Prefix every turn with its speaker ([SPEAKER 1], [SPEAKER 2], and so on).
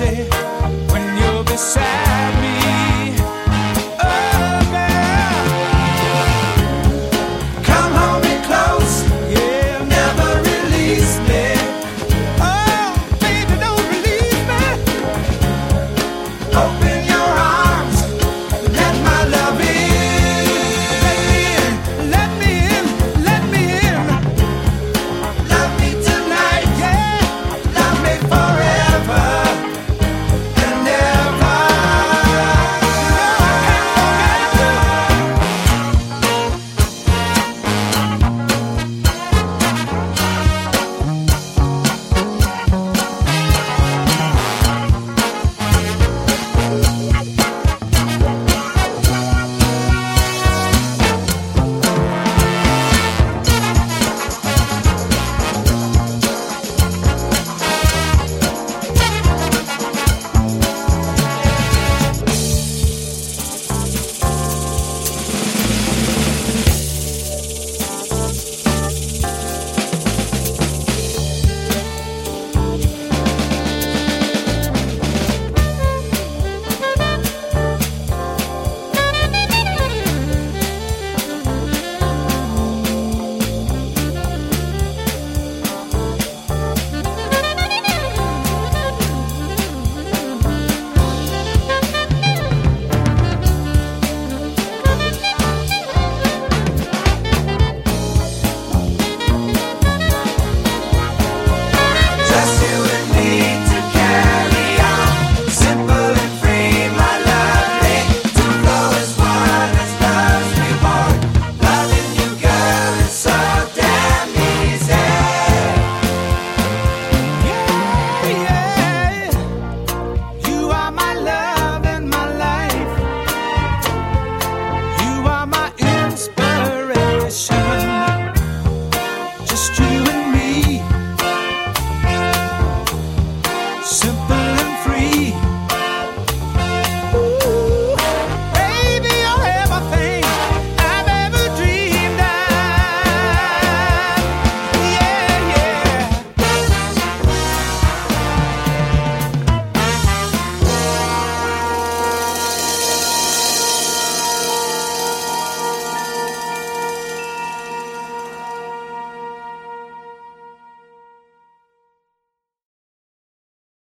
[SPEAKER 1] easy.